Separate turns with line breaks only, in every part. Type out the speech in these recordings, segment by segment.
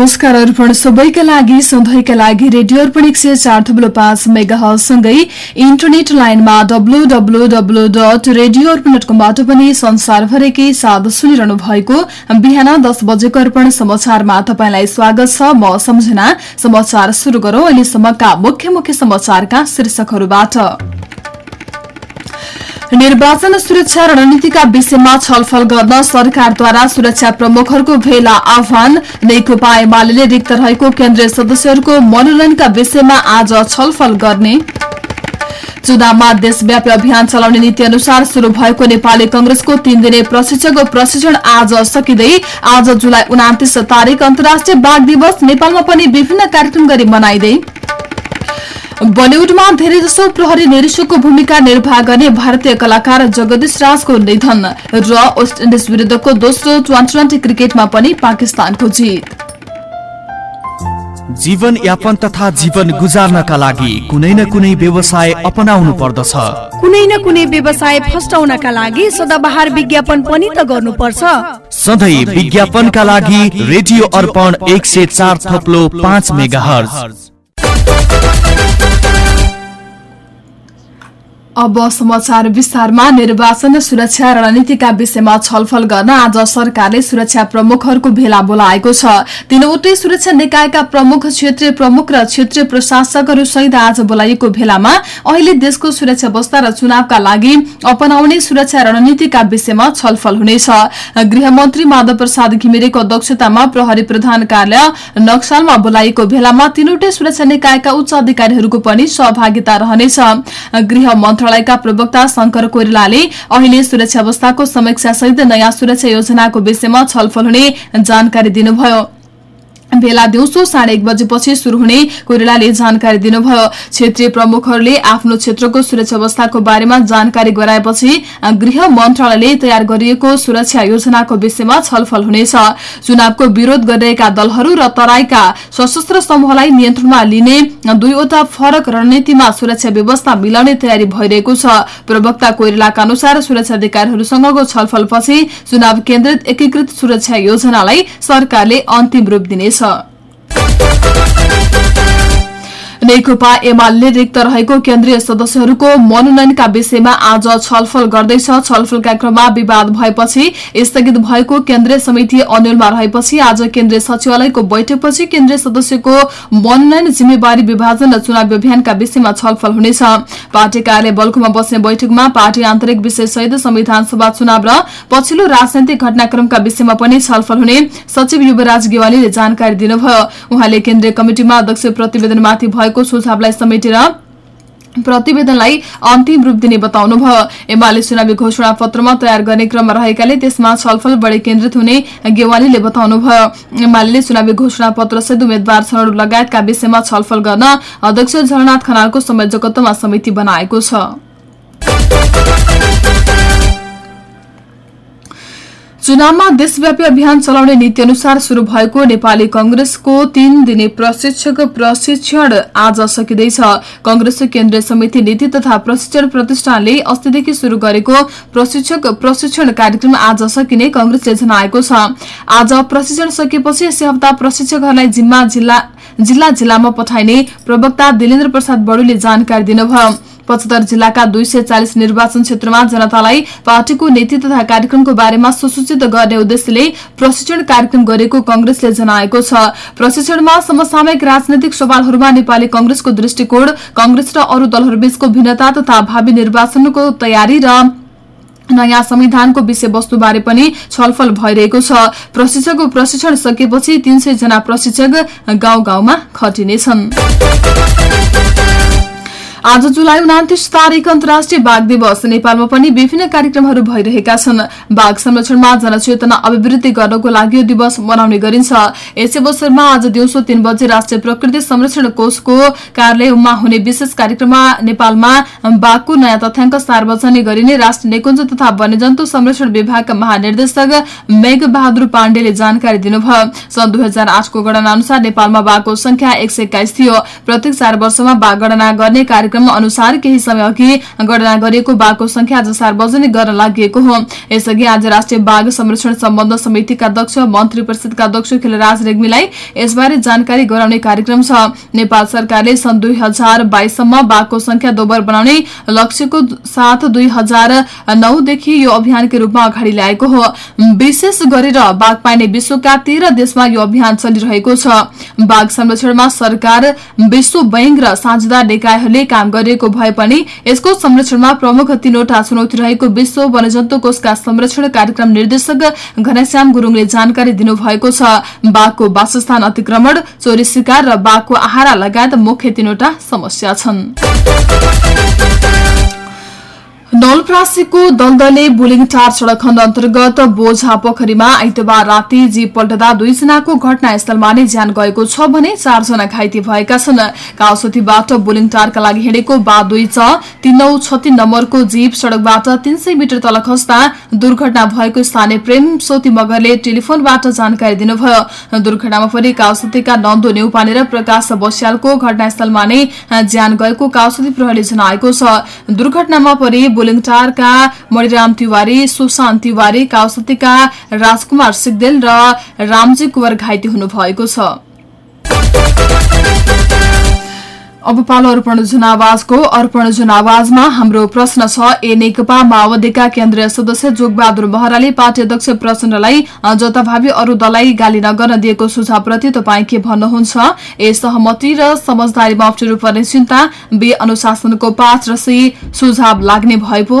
नमस्कार अर्पण सबैका लागि सधैँका लागि रेडियो अर्पण एक सय चार थुप्रो पाँच मेगासँगै इन्टरनेट लाइनमा W W W dot radio Arpan dot कमबाट पनि संसारभरिकै साथ सुनिरहनु भएको बिहान दस बजेको अर्पण समाचारमा तपाईँलाई स्वागत छ। म सम्झना। समाचार शुरू गरौं। अहिलेसम्मका मुख्य मुख्य समाचारका शीर्षकहरूबाट। निर्वाचन सुरक्षा रणनीतिका विषयमा छलफल गर्न सरकारद्वारा सुरक्षा प्रमुखहरूको भेला आह्वान नेकपा एमाले रिक्त रहेको केन्द्रीय सदस्यहरूको मनोनयनका विषयमा आज छलफल गर्ने चुनावमा देशव्यापी अभियान चलाउने नीति अनुसार शुरू भएको नेपाली कंग्रेसको तीन दिने प्रशिक्षक प्रशिक्षण आज सकिँदै आज जुलाई उनातिस तारिक अन्तर्राष्ट्रिय बाघ दिवस नेपालमा पनि विभिन्न कार्यक्रम गरी मनाइँदै बलिउडमा धेरैजसो प्रहरी निरीक्षकको भूमिका निर्वाह गर्ने भारतीय कलाकार जगदीश राजको निधन र वेस्ट इन्डिज विरूद्धको दोस्रो ट्वेन्टी ट्वेन्टी क्रिकेटमा पनि पाकिस्तानको जित।
जीवन यापन तथा जीवन गुजार्नका लागि कुनै न कुनै व्यवसाय अपनाउनु पर्दछ।
कुनै न कुनै व्यवसाय फस्टाउनका लागि सदाबहार विज्ञापन पनि त गर्नुपर्छ।
सधैँ विज्ञापनका लागि रेडियो अर्पण एक सय चार थप्लो पाँच मेगा
अब समाचार विस्तारमा। निर्वाचन सुरक्षा रणनीतिका विषयमा छलफल गर्न आज सरकारले सुरक्षा प्रमुखहरूको भेला बोलाएको छ। तीनवटै सुरक्षा निकायका प्रमुख क्षेत्रीय प्रमुख र क्षेत्रीय प्रशासकहरू सहित आज बोलाइएको भेलामा अहिले देशको सुरक्षा अवस्था र चुनावका लागि अपनाउने सुरक्षा रणनीतिका विषयमा छलफल हुनेछ। गृहमन्त्री माधव प्रसाद घिमिरेको अध्यक्षतामा प्रहरी प्रधान कार्यालय नक्सालमा बोलाइएको भेलामा तीनवटै सुरक्षा निकायका उच्च अधिकारीहरूको पनि सहभागिता रहनेछ। मन्त्रालयका प्रवक्ता शंकर कोइरालाले अहिले सुरक्षा अवस्थाको समीक्षा सहित नयाँ सुरक्षा योजनाको विषयमा छलफल हुने जानकारी दिनुभयो। बेला दिउँसो साढे एक बजेपछि शुरू हुने कोइरालाले जानकारी दिनुभयो। क्षेत्रीय प्रमुखहरूले आफ्नो क्षेत्रको सुरक्षा अवस्थाको बारेमा जानकारी गराएपछि गृह मन्त्रालयले तयार गरिएको सुरक्षा योजनाको विषयमा छलफल हुनेछ। चुनावको विरोध गरिरहेका दलहरू र तराईका सशस्त्र समूहलाई नियन्त्रणमा लिने दुईवटा फरक रणनीतिमा सुरक्षा व्यवस्था मिलाउने तयारी भइरहेको छ। प्रवक्ता कोइरालाका अनुसार सुरक्षा अधिकारीहरूसँगको छलफलपछि चुनाव केन्द्रित एकीकृत सुरक्षा योजनालाई सरकारले अन्तिम रूप दिनेछ। छ नेकपा एमाले रिक्त रहेको केन्द्रीय सदस्यहरूको मनोनयनका विषयमा आज छलफल गर्दैछ। छलफलका क्रममा विवाद भएपछि स्थगित भएको केन्द्रीय समिति अन्यलमा रहेपछि आज केन्द्रीय सचिवालयको बैठकपछि केन्द्रीय सदस्यको मनोनयन जिम्मेवारी विभाजन र चुनाव अभियानका विषयमा छलफल हुनेछ। पार्टी कार्यालय बल्कुमा बस्ने बैठकमा पार्टी आन्तरिक विषयसहित संविधान सभा चुनाव र पछिल्लो राजनैतिक घटनाक्रमका विषयमा पनि छलफल हुने सचिव युवराज गेवालीले जानकारी दिनुभयो। उहाँले केन्द्रीय कमिटिमा अध्यक्ष प्रतिवेदनमाथि भएको सुझावलाई समेटेर प्रतिवेदनलाई अन्तिम रूप दिने बताउनुभयो। एमाले चुनावी घोषणा पत्रमा तयार गर्ने क्रममा रहेकाले त्यसमा छलफल बढी केन्द्रित हुने गेवालीले बताउनुभयो। एमाले चुनावी घोषणा पत्र सहित उम्मेद्वार छनौट लगायतका विषयमा छलफल गर्न अध्यक्ष झलनाथ खनालको संयोजकत्वमा समिति बनाएको छ। चुनावमा देशव्यापी अभियान चलाउने नीति अनुसार शुरू भएको नेपाली कंग्रेसको तीन दिने प्रशिक्षक प्रशिक्षण आज सकिँदैछ। कंग्रेसको केन्द्रीय समिति नीति तथा प्रशिक्षण प्रतिष्ठानले अस्तिदेखि शुरू गरेको प्रशिक्षक प्रशिक्षण कार्यक्रम आज सकिने कंग्रेसले जनाएको छ। आज प्रशिक्षण सकिएपछि यसै हप्ता प्रशिक्षकहरूलाई जिम्मा जिल्ला जिल्ला जिल्लामा पठाइने प्रवक्ता दिलेन्द्र प्रसाद बडुले जानकारी दिनुभयो। पचहत्तर जिल्लाका दुई सय चालिस निर्वाचन क्षेत्रमा जनतालाई पार्टीको नीति तथा कार्यक्रमको बारेमा सुसूचित गर्ने उद्देश्यले प्रशिक्षण कार्यक्रम गरेको कंग्रेसले जनाएको छ। प्रशिक्षणमा समसामयिक राजनैतिक सवालहरूमा नेपाली कंग्रेसको दृष्टिकोण कंग्रेस र अरू दलहरूबीचको भिन्नता तथा भावी निर्वाचनको तयारी र नयाँ संविधानको विषयवस्तुबारे पनि छलफल भइरहेको छ। प्रशिक्षकको प्रशिक्षण सकेपछि तीन जना प्रशिक्षक गाउँ गाउँमा खटिनेछन्। आज जुलाई उनातिस तारिक अन्तर्राष्ट्रिय बाघ दिवस। नेपालमा पनि विभिन्न कार्यक्रमहरू भइरहेका छन्। बाघ संरक्षणमा जनचेतना अभिवृद्धि गर्नको लागि यो दिवस मनाउने गरिन्छ। यसै अवसरमा आज दिउँसो तीन बजे राष्ट्रिय प्रकृति संरक्षण कोषको कार्यालयमा हुने विशेष कार्यक्रममा नेपालमा बाघको नयाँ तथ्याङ्क सार्वजनिक गरिने राष्ट्रिय निकुञ्ज तथा वन्यजन्तु संरक्षण विभागका महानिर्देशक मेघ बहादुर पाण्डेले जानकारी दिनुभयो। सन् दुई हजार आठको गणना अनुसार नेपालमा बाघको संख्या एक थियो। प्रत्येक चार वर्षमा बाघ गणना गर्ने कार्य कार्यक्रम अनुसार केही समय अघि गणना गरिएको बाघको संख्या आज सार्वजनिक गर्न लागि हो। यसअघि आज राष्ट्रिय बाघ संरक्षण सम्बन्ध समितिका अध्यक्ष मन्त्री परिषदका अध्यक्ष खिलराज रेग्मीलाई यसबारे जानकारी गराउने कार्यक्रम छ। नेपाल सरकारले सन् दुई हजार बाइससम्म बाघको संख्या दोबर बनाउने लक्ष्यको साथ दुई हजार नौदेखि यो अभियानकै रूपमा अगाडि ल्याएको हो। विशेष गरेर बाघ पाइने विश्वका तेह्र देशमा यो अभियान चलिरहेको छ। बाघ संरक्षणमा सरकार विश्व बैंक र साझेदार निकायहरूले काम गरिएको भए पनि यसको संरक्षणमा प्रमुख तीनवटा चुनौती रहेको विश्व वनजन्तु कोषका संरक्षण कार्यक्रम निर्देशक घनश्याम गुरूङले जानकारी दिनुभएको छ। बाघको वासस्थान अतिक्रमण चोरी शिकार र बाघको आहारा लगायत मुख्य तीनवटा समस्या छन्। नलप्रासीको दलदले बुलिङटार सड़क खण्ड अन्तर्गत बोझा पोखरीमा आइतबार राति जीप पल्टदा दुईजनाको घटनास्थलमा नै ज्यान गएको छ भने चारजना घाइते भएका छन्। काउसोतीबाट बुलिङटारका लागि हिँडेको बा दुई छ तीन नौ छत्ती नम्बरको जीप सड़कबाट तीन सय मिटर तल खस्दा दुर्घटना भएको स्थानीय प्रेम सोती मगरले टेलिफोनबाट जानकारी दिनुभयो। दुर्घटनामा परि काउसोतीका नन्दो नेउपाने र प्रकाश बस्यालको घटनास्थलमा नै ज्यान गएको काउसोती प्रहरीले जनाएको छ। दुर्घटनामा बुलिङटारका मणिराम तिवारी सुशान्त तिवारी काउसतीका राजकुमार सिगदेल र रामजी कुवर घाइते हुनुभएको छ। अब पालो अर्पण जनावाजको अर्पण जनावाजमा हाम्रो प्रश्न छ ए नेकपा माओवादीका केन्द्रीय सदस्य जोगबहादुर महराले पार्टी अध्यक्ष प्रचण्डलाई जताभावी अरू दललाई गाली नगर्न दिएको सुझावप्रति तपाईँ के भन्नुहुन्छ? ए सहमति र समझदारीमा अप्ठ्यारो पर्ने चिन्ता बे अनुशासनको पाठ र सी सुझाव लाग्ने भए पो।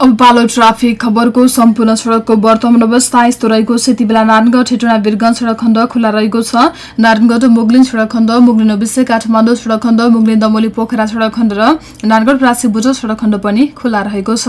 अब पालो ट्राफिक खबरको सम्पूर्ण सड़कको वर्तमान अवस्था यस्तो रहेको छ। यति बेला नारायणगढ हेटोडा वीरगंज सड़क खण्ड खुला रहेको छ। नारायणगढ मुगलिन सड़क खण्ड मुगलिन विषय काठमाडौँ सड़क खण्ड मुगलिन दमोली पोखरा सड़क खण्ड र नारायणगढ प्रासी बुझ सड़क खण्ड पनि खुला रहेको छ।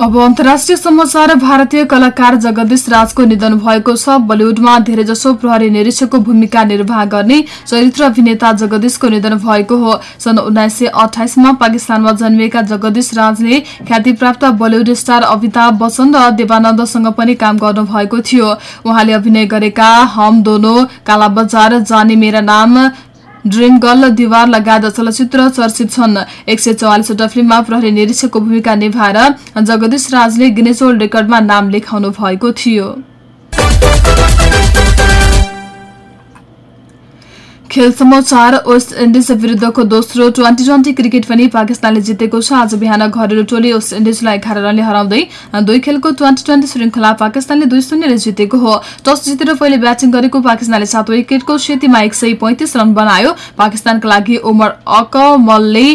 अब अन्तर्राष्ट्रिय समाचार भारतीय कलाकार जगदीश राजको निधन भएको छ। बलिउडमा धेरैजसो प्रहरी निरीक्षकको भूमिका निर्वाह गर्ने चरित्र अभिनेता जगदीशको निधन भएको हो। सन् उन्नाइस सय अठाइसमा पाकिस्तानमा जन्मिएका जगदीश राजले ख्यातिप्राप्त बलिउड स्टार अमिताभ बच्चन र देवानन्दसँग पनि काम गर्नुभएको थियो। उहाँले अभिनय गरेका हम दोनो काला बजार जाने मेरा नाम ड्रिम गर्ल दिवार लगायत चलचित्र चर्चित छन्। एक सय चौवालिसवटा फिल्ममा प्रहरी निरीक्षकको भूमिका निभाएर जगदीश राजले गिनेज वर्ल्ड रेकर्डमा नाम लेखाउनु भएको थियो। खेल समाचार वेस्ट इन्डिज विरुद्धको दोस्रो ट्वेन्टी ट्वेन्टी क्रिकेट पनि पाकिस्तानले जितेको छ। आज बिहान घरेलु टोली वेस्ट इन्डिजलाई एघार रनले हराउँदै दुई खेलको ट्वेन्टी ट्वेन्टी श्रृङ्खला पाकिस्तानले दुई शून्यले जितेको हो। टस जितेर पहिले ब्याटिङ गरेको पाकिस्तानले सात विकेटको क्षतिमा एक रन बनायो। पाकिस्तानका लागि उमर अकमलले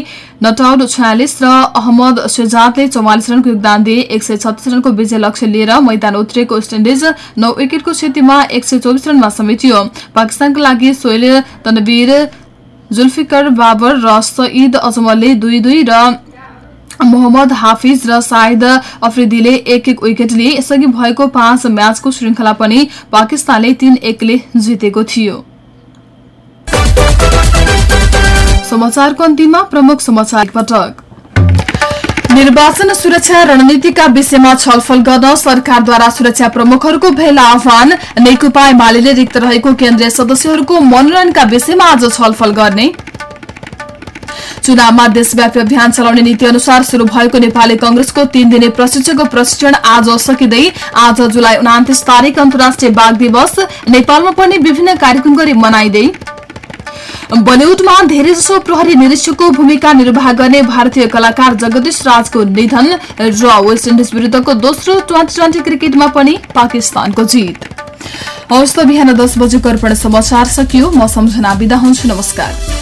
नटआउट छयालिस र अहमद शेजादले चौवालिस रनको योगदान दिए। एक सय छत्तीस रनको विजय लक्ष्य लिएर मैदान उत्रिएको वेस्ट इन्डिज नौ विकेटको क्षतिमा एक सय चौबिस रनमा समेटियो। पाकिस्तानका लागि सोहेल तनवीर जुल्फिकर बाबर र सईद अजमलले दुई दुई र मोहम्मद हाफिज र साइद अफ्रिदीले एक एक विकेट लिए। यसअघि भएको पाँच म्याचको श्रृङ्खला पनि पाकिस्तानले तीन एकले जितेको थियो। निर्वाचन सुरक्षा रणनीतिका विषयमा छलफल गर्न सरकारद्वारा सुरक्षा प्रमुखहरूको भेला आह्वान। नेकपा एमाले रिक्त रहेको केन्द्रीय सदस्यहरूको मनोनयनका विषयमा आज छलफल गर्ने। चुनावमा देशव्यापी अभियान चलाउने नीति अनुसार शुरू भएको नेपाली कंग्रेसको तीन दिने प्रशिक्षकको प्रशिक्षण आज सकिँदै आज जुलाई उनातिस तारिक अन्तर्राष्ट्रिय बाघ दिवस नेपालमा पनि विभिन्न कार्यक्रम गरी मनाइँदै। बलिउडमा धेरैजसो प्रहरी निरीक्षकको भूमिका निर्वाह गर्ने भारतीय कलाकार जगदीश राजको निधन र वेस्ट इन्डिज विरूद्धको दोस्रो ट्वेन्टी ट्वेन्टी क्रिकेटमा पनि पाकिस्तानको जित। हौस् त बिहान दस बजेको अर्पण समाचार सकियो। म सम्झना बिदा हुन्छु। नमस्कार।